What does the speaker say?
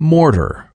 mortar.